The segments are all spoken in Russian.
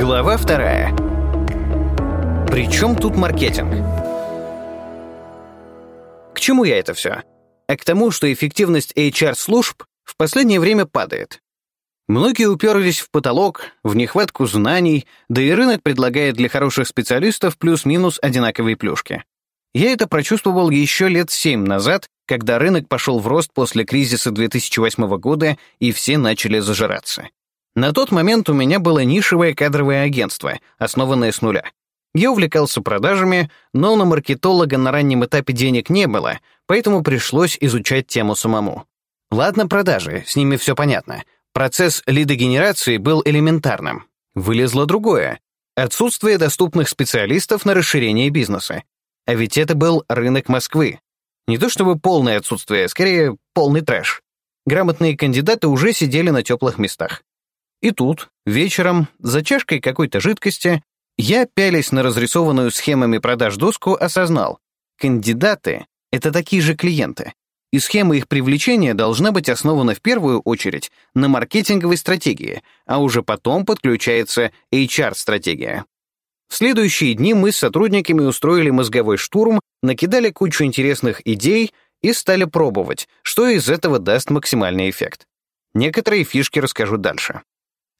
Глава вторая. Причем тут маркетинг? К чему я это все? А к тому, что эффективность HR-служб в последнее время падает. Многие уперлись в потолок, в нехватку знаний, да и рынок предлагает для хороших специалистов плюс-минус одинаковые плюшки. Я это прочувствовал еще лет семь назад, когда рынок пошел в рост после кризиса 2008 года и все начали зажираться. На тот момент у меня было нишевое кадровое агентство, основанное с нуля. Я увлекался продажами, но на маркетолога на раннем этапе денег не было, поэтому пришлось изучать тему самому. Ладно, продажи, с ними все понятно. Процесс лидогенерации был элементарным. Вылезло другое — отсутствие доступных специалистов на расширение бизнеса. А ведь это был рынок Москвы. Не то чтобы полное отсутствие, скорее полный трэш. Грамотные кандидаты уже сидели на теплых местах. И тут, вечером, за чашкой какой-то жидкости, я, пялясь на разрисованную схемами продаж доску, осознал, кандидаты — это такие же клиенты, и схема их привлечения должна быть основана в первую очередь на маркетинговой стратегии, а уже потом подключается HR-стратегия. В следующие дни мы с сотрудниками устроили мозговой штурм, накидали кучу интересных идей и стали пробовать, что из этого даст максимальный эффект. Некоторые фишки расскажу дальше.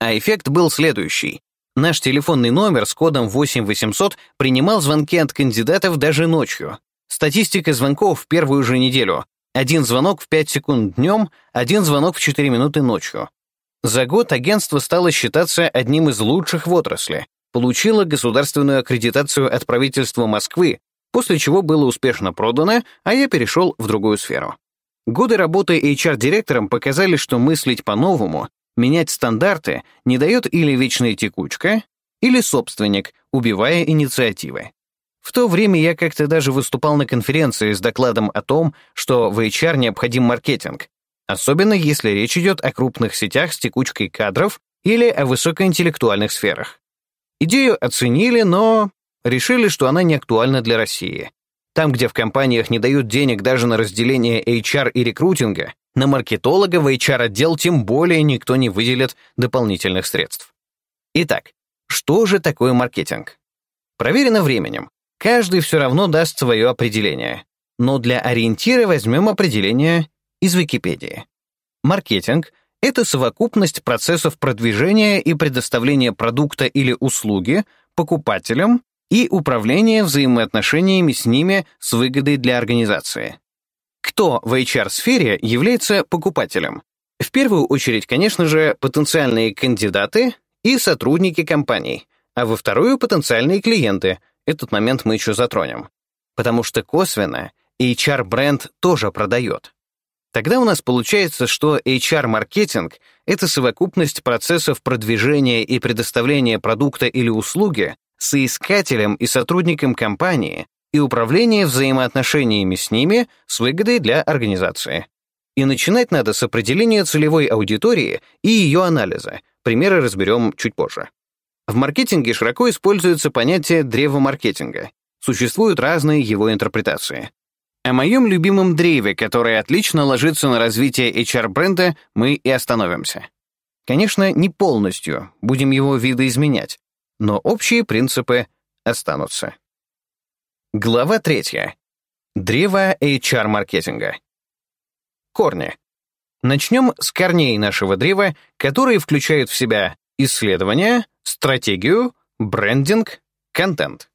А эффект был следующий. Наш телефонный номер с кодом 8800 принимал звонки от кандидатов даже ночью. Статистика звонков в первую же неделю. Один звонок в 5 секунд днем, один звонок в 4 минуты ночью. За год агентство стало считаться одним из лучших в отрасли, получило государственную аккредитацию от правительства Москвы, после чего было успешно продано, а я перешел в другую сферу. Годы работы HR-директором показали, что мыслить по-новому, менять стандарты не дает или вечная текучка, или собственник, убивая инициативы. В то время я как-то даже выступал на конференции с докладом о том, что в HR необходим маркетинг, особенно если речь идет о крупных сетях с текучкой кадров или о высокоинтеллектуальных сферах. Идею оценили, но решили, что она не актуальна для России. Там, где в компаниях не дают денег даже на разделение HR и рекрутинга, на маркетолога в HR-отдел тем более никто не выделит дополнительных средств. Итак, что же такое маркетинг? Проверено временем. Каждый все равно даст свое определение. Но для ориентира возьмем определение из Википедии. Маркетинг это совокупность процессов продвижения и предоставления продукта или услуги покупателям и управление взаимоотношениями с ними с выгодой для организации. Кто в HR-сфере является покупателем? В первую очередь, конечно же, потенциальные кандидаты и сотрудники компаний, а во вторую — потенциальные клиенты. Этот момент мы еще затронем. Потому что косвенно HR-бренд тоже продает. Тогда у нас получается, что HR-маркетинг — это совокупность процессов продвижения и предоставления продукта или услуги соискателем и сотрудником компании и управление взаимоотношениями с ними с выгодой для организации. И начинать надо с определения целевой аудитории и ее анализа. Примеры разберем чуть позже. В маркетинге широко используется понятие древа маркетинга. Существуют разные его интерпретации. О моем любимом дрейве, который отлично ложится на развитие HR-бренда, мы и остановимся. Конечно, не полностью, будем его видоизменять, но общие принципы останутся. Глава третья. Древо HR-маркетинга. Корни. Начнем с корней нашего древа, которые включают в себя исследование, стратегию, брендинг, контент.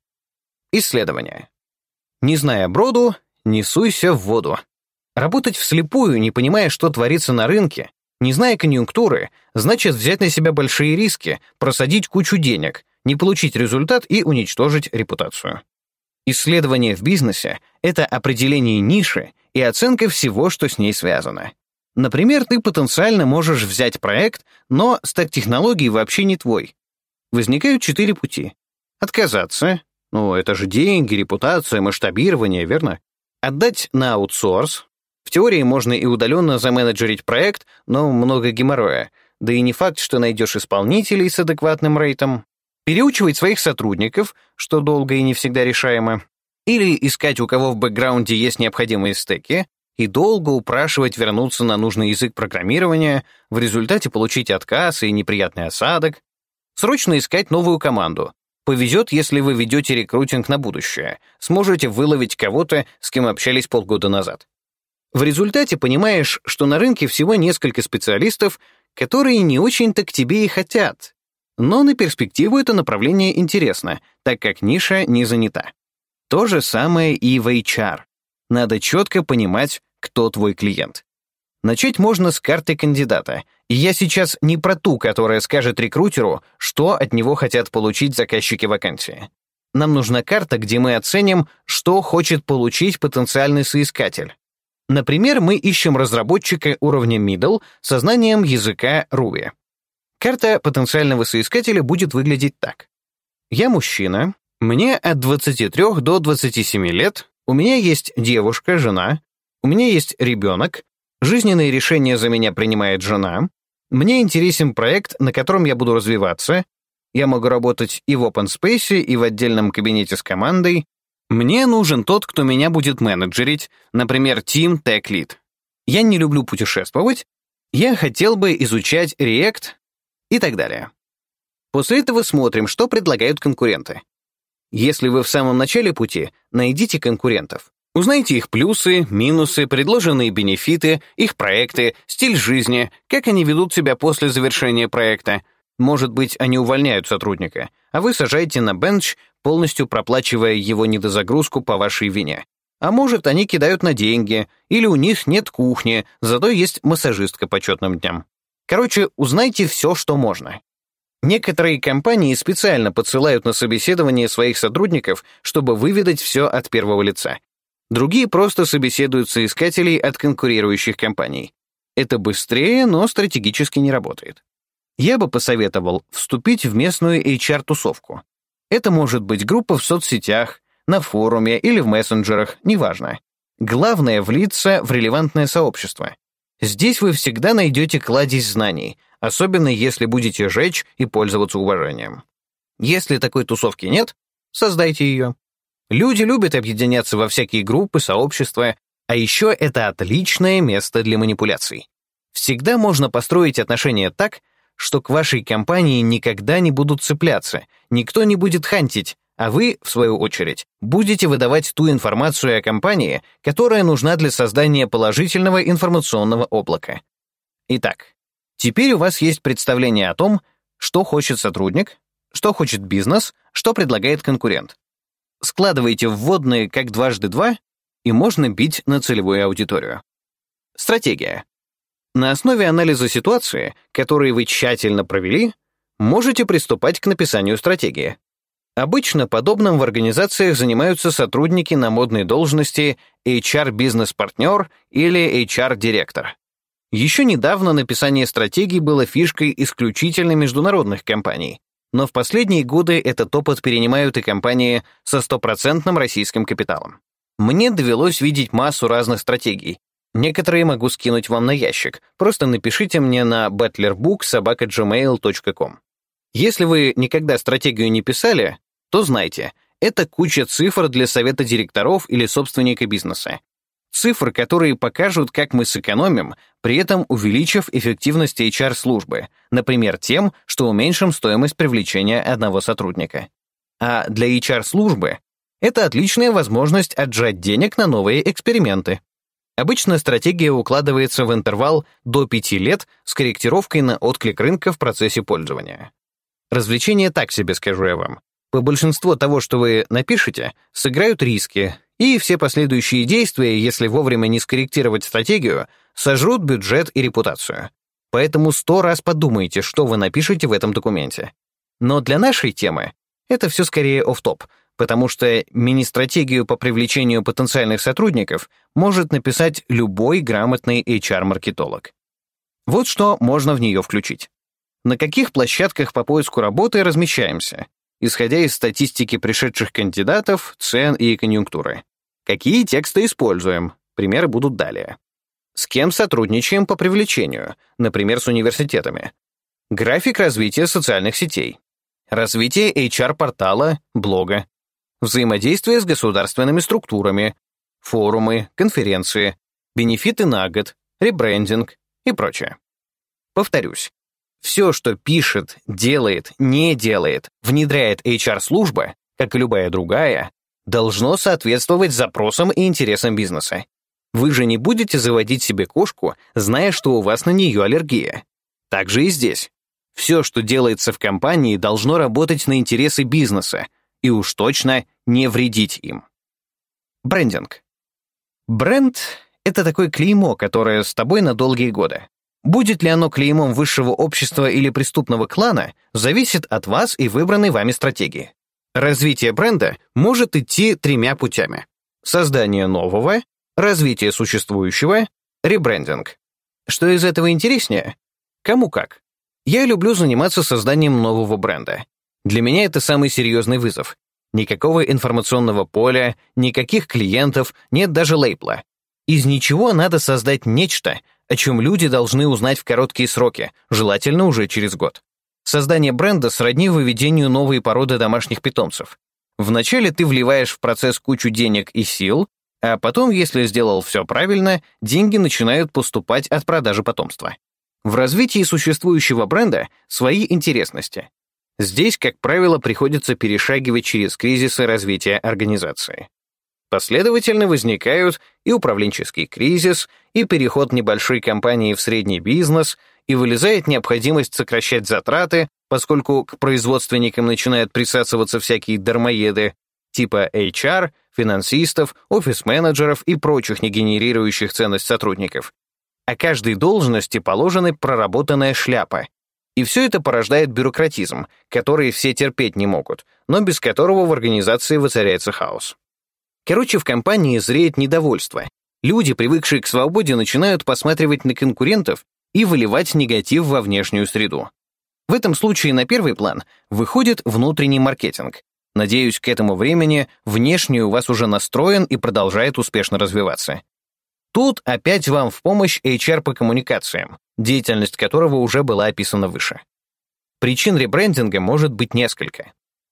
Исследование. Не зная броду, не суйся в воду. Работать вслепую, не понимая, что творится на рынке, не зная конъюнктуры, значит взять на себя большие риски, просадить кучу денег, не получить результат и уничтожить репутацию. Исследование в бизнесе — это определение ниши и оценка всего, что с ней связано. Например, ты потенциально можешь взять проект, но стек технологий вообще не твой. Возникают четыре пути. Отказаться. Ну, это же деньги, репутация, масштабирование, верно? Отдать на аутсорс. В теории можно и удаленно заменеджерить проект, но много геморроя. Да и не факт, что найдешь исполнителей с адекватным рейтом. Переучивать своих сотрудников, что долго и не всегда решаемо. Или искать, у кого в бэкграунде есть необходимые стеки, и долго упрашивать вернуться на нужный язык программирования, в результате получить отказ и неприятный осадок. Срочно искать новую команду. Повезет, если вы ведете рекрутинг на будущее. Сможете выловить кого-то, с кем общались полгода назад. В результате понимаешь, что на рынке всего несколько специалистов, которые не очень-то к тебе и хотят. Но на перспективу это направление интересно, так как ниша не занята. То же самое и в HR. Надо четко понимать, кто твой клиент. Начать можно с карты кандидата. И я сейчас не про ту, которая скажет рекрутеру, что от него хотят получить заказчики вакансии. Нам нужна карта, где мы оценим, что хочет получить потенциальный соискатель. Например, мы ищем разработчика уровня middle со знанием языка Ruby. Карта потенциального соискателя будет выглядеть так. Я мужчина, мне от 23 до 27 лет, у меня есть девушка, жена, у меня есть ребенок, жизненные решения за меня принимает жена, мне интересен проект, на котором я буду развиваться, я могу работать и в open space, и в отдельном кабинете с командой, мне нужен тот, кто меня будет менеджерить, например, Team Tech Lead. Я не люблю путешествовать, я хотел бы изучать React и так далее. После этого смотрим, что предлагают конкуренты. Если вы в самом начале пути, найдите конкурентов. Узнайте их плюсы, минусы, предложенные бенефиты, их проекты, стиль жизни, как они ведут себя после завершения проекта. Может быть, они увольняют сотрудника, а вы сажаете на бенч, полностью проплачивая его недозагрузку по вашей вине. А может, они кидают на деньги, или у них нет кухни, зато есть массажистка по четным дням. Короче, узнайте все, что можно. Некоторые компании специально подсылают на собеседование своих сотрудников, чтобы выведать все от первого лица. Другие просто собеседуют соискателей от конкурирующих компаний. Это быстрее, но стратегически не работает. Я бы посоветовал вступить в местную HR-тусовку. Это может быть группа в соцсетях, на форуме или в мессенджерах, неважно. Главное — влиться в релевантное сообщество. Здесь вы всегда найдете кладезь знаний, особенно если будете жечь и пользоваться уважением. Если такой тусовки нет, создайте ее. Люди любят объединяться во всякие группы, сообщества, а еще это отличное место для манипуляций. Всегда можно построить отношения так, что к вашей компании никогда не будут цепляться, никто не будет хантить, а вы, в свою очередь, будете выдавать ту информацию о компании, которая нужна для создания положительного информационного облака. Итак, теперь у вас есть представление о том, что хочет сотрудник, что хочет бизнес, что предлагает конкурент. Складывайте вводные как дважды два, и можно бить на целевую аудиторию. Стратегия. На основе анализа ситуации, который вы тщательно провели, можете приступать к написанию стратегии. Обычно подобным в организациях занимаются сотрудники на модной должности HR-бизнес-партнер или HR-директор. Еще недавно написание стратегий было фишкой исключительно международных компаний, но в последние годы этот опыт перенимают и компании со стопроцентным российским капиталом. Мне довелось видеть массу разных стратегий. Некоторые могу скинуть вам на ящик. Просто напишите мне на battlerbook.gmail.com. Если вы никогда стратегию не писали, то знайте, это куча цифр для совета директоров или собственника бизнеса. Цифры, которые покажут, как мы сэкономим, при этом увеличив эффективность HR-службы, например, тем, что уменьшим стоимость привлечения одного сотрудника. А для HR-службы это отличная возможность отжать денег на новые эксперименты. Обычно стратегия укладывается в интервал до 5 лет с корректировкой на отклик рынка в процессе пользования. Развлечение так себе, скажу я вам. По большинству того, что вы напишете, сыграют риски, и все последующие действия, если вовремя не скорректировать стратегию, сожрут бюджет и репутацию. Поэтому сто раз подумайте, что вы напишете в этом документе. Но для нашей темы это все скорее оф-топ, потому что мини-стратегию по привлечению потенциальных сотрудников может написать любой грамотный HR-маркетолог. Вот что можно в нее включить. На каких площадках по поиску работы размещаемся? Исходя из статистики пришедших кандидатов, цен и конъюнктуры. Какие тексты используем? Примеры будут далее. С кем сотрудничаем по привлечению, например, с университетами. График развития социальных сетей. Развитие HR-портала, блога. Взаимодействие с государственными структурами. Форумы, конференции. Бенефиты на год, ребрендинг и прочее. Повторюсь, Все, что пишет, делает, не делает, внедряет HR-служба, как и любая другая, должно соответствовать запросам и интересам бизнеса. Вы же не будете заводить себе кошку, зная, что у вас на нее аллергия. Так же и здесь. Все, что делается в компании, должно работать на интересы бизнеса и уж точно не вредить им. Брендинг. Бренд — это такое клеймо, которое с тобой на долгие годы. Будет ли оно клеймом высшего общества или преступного клана, зависит от вас и выбранной вами стратегии. Развитие бренда может идти тремя путями. Создание нового, развитие существующего, ребрендинг. Что из этого интереснее? Кому как. Я люблю заниматься созданием нового бренда. Для меня это самый серьезный вызов. Никакого информационного поля, никаких клиентов, нет даже лейбла. Из ничего надо создать нечто, о чем люди должны узнать в короткие сроки, желательно уже через год. Создание бренда сродни выведению новой породы домашних питомцев. Вначале ты вливаешь в процесс кучу денег и сил, а потом, если сделал все правильно, деньги начинают поступать от продажи потомства. В развитии существующего бренда свои интересности. Здесь, как правило, приходится перешагивать через кризисы развития организации. Последовательно возникают и управленческий кризис, и переход небольшой компании в средний бизнес, и вылезает необходимость сокращать затраты, поскольку к производственникам начинают присасываться всякие дармоеды, типа HR, финансистов, офис-менеджеров и прочих не генерирующих ценность сотрудников. А каждой должности положена проработанная шляпа. И все это порождает бюрократизм, который все терпеть не могут, но без которого в организации воцаряется хаос. Короче, в компании зреет недовольство. Люди, привыкшие к свободе, начинают посматривать на конкурентов и выливать негатив во внешнюю среду. В этом случае на первый план выходит внутренний маркетинг. Надеюсь, к этому времени внешний у вас уже настроен и продолжает успешно развиваться. Тут опять вам в помощь HR по коммуникациям, деятельность которого уже была описана выше. Причин ребрендинга может быть несколько.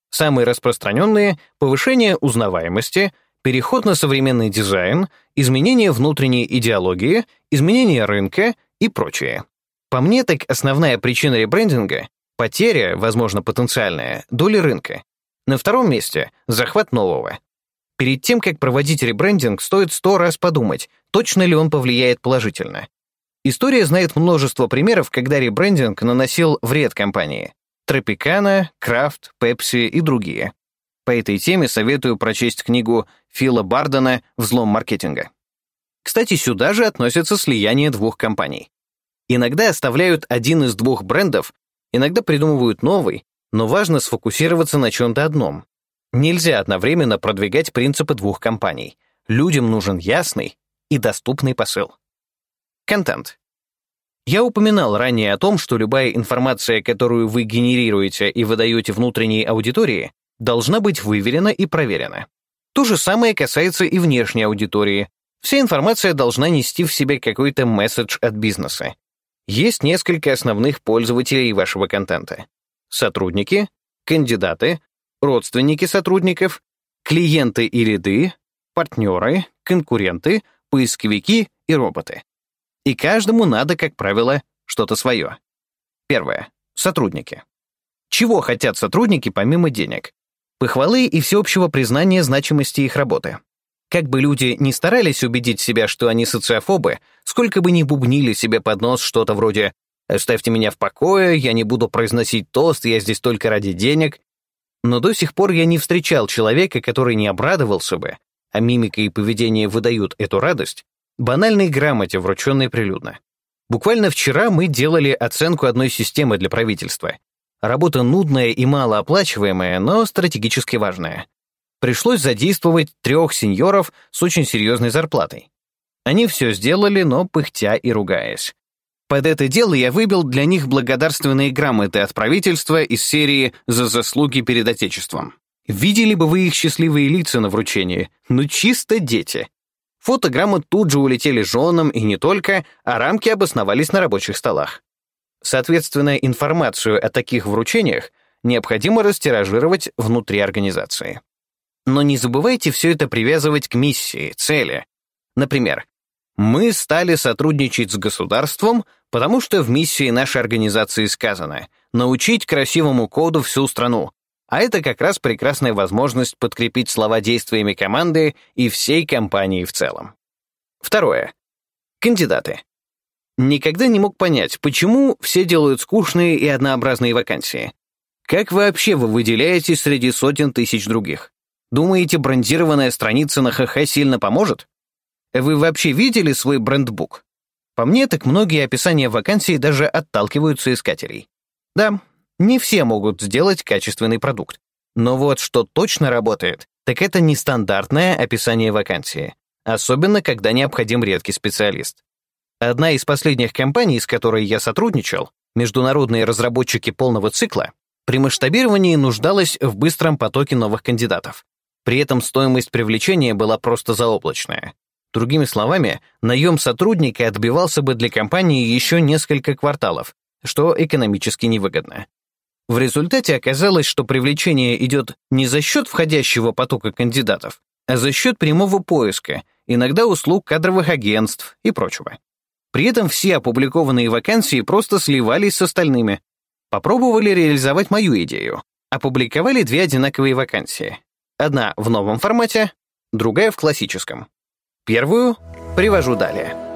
Самые распространенные — повышение узнаваемости, переход на современный дизайн, изменение внутренней идеологии, изменение рынка и прочее. По мне, так основная причина ребрендинга — потеря, возможно, потенциальная, доли рынка. На втором месте — захват нового. Перед тем, как проводить ребрендинг, стоит сто раз подумать, точно ли он повлияет положительно. История знает множество примеров, когда ребрендинг наносил вред компании. Тропикана, Крафт, Пепси и другие. По этой теме советую прочесть книгу Фила Бардена «Взлом маркетинга». Кстати, сюда же относятся слияние двух компаний. Иногда оставляют один из двух брендов, иногда придумывают новый, но важно сфокусироваться на чем-то одном. Нельзя одновременно продвигать принципы двух компаний. Людям нужен ясный и доступный посыл. Контент. Я упоминал ранее о том, что любая информация, которую вы генерируете и выдаете внутренней аудитории, должна быть выверена и проверена. То же самое касается и внешней аудитории. Вся информация должна нести в себе какой-то месседж от бизнеса. Есть несколько основных пользователей вашего контента. Сотрудники, кандидаты, родственники сотрудников, клиенты и ряды, партнеры, конкуренты, поисковики и роботы. И каждому надо, как правило, что-то свое. Первое. Сотрудники. Чего хотят сотрудники помимо денег? Похвалы и всеобщего признания значимости их работы. Как бы люди не старались убедить себя, что они социофобы, сколько бы ни бубнили себе под нос что-то вроде «Оставьте меня в покое, я не буду произносить тост, я здесь только ради денег», но до сих пор я не встречал человека, который не обрадовался бы, а мимика и поведение выдают эту радость, банальной грамоте, врученной прилюдно. Буквально вчера мы делали оценку одной системы для правительства. Работа нудная и малооплачиваемая, но стратегически важная. Пришлось задействовать трех сеньоров с очень серьезной зарплатой. Они все сделали, но пыхтя и ругаясь. Под это дело я выбил для них благодарственные грамоты от правительства из серии «За заслуги перед Отечеством». Видели бы вы их счастливые лица на вручении? Ну чисто дети. Фотограммы тут же улетели женам и не только, а рамки обосновались на рабочих столах. Соответственно, информацию о таких вручениях необходимо растиражировать внутри организации. Но не забывайте все это привязывать к миссии, цели. Например, Мы стали сотрудничать с государством, потому что в миссии нашей организации сказано «научить красивому коду всю страну», а это как раз прекрасная возможность подкрепить слова действиями команды и всей компании в целом. Второе. Кандидаты. Никогда не мог понять, почему все делают скучные и однообразные вакансии. Как вообще вы выделяетесь среди сотен тысяч других? Думаете, брендированная страница на ХХ сильно поможет? Вы вообще видели свой брендбук? По мне, так многие описания вакансий даже отталкиваются искателей. Да, не все могут сделать качественный продукт. Но вот что точно работает, так это нестандартное описание вакансии, особенно когда необходим редкий специалист. Одна из последних компаний, с которой я сотрудничал, международные разработчики полного цикла, при масштабировании нуждалась в быстром потоке новых кандидатов. При этом стоимость привлечения была просто заоблачная. Другими словами, наем сотрудника отбивался бы для компании еще несколько кварталов, что экономически невыгодно. В результате оказалось, что привлечение идет не за счет входящего потока кандидатов, а за счет прямого поиска, иногда услуг кадровых агентств и прочего. При этом все опубликованные вакансии просто сливались с остальными. Попробовали реализовать мою идею. Опубликовали две одинаковые вакансии. Одна в новом формате, другая в классическом. Первую привожу далее.